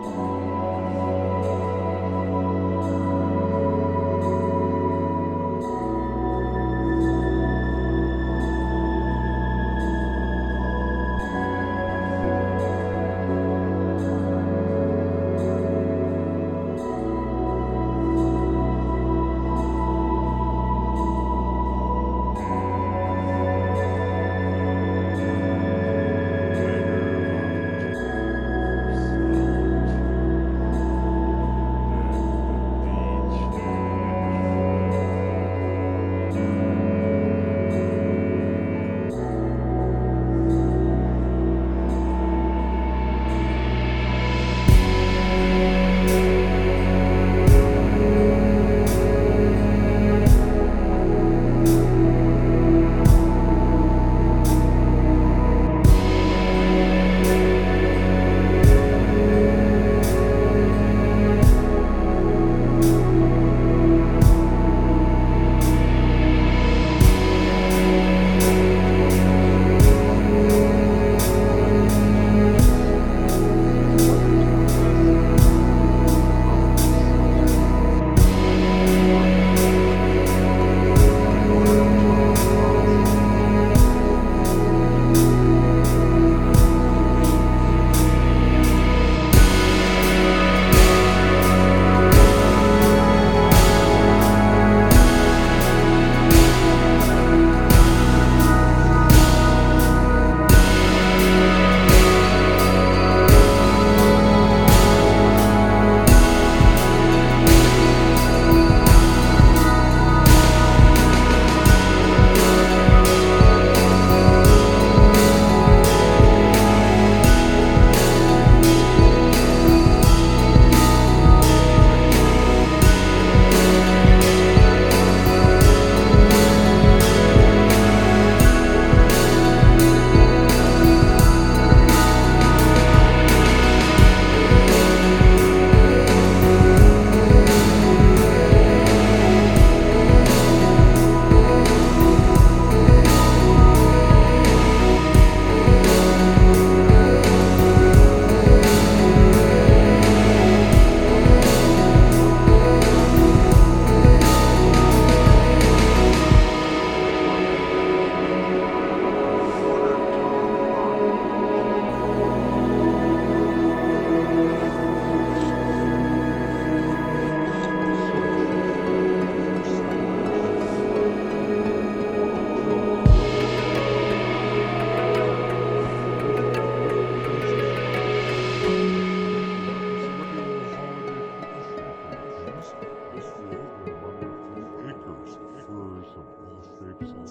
嗯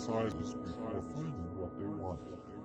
sizes before finding what they wanted.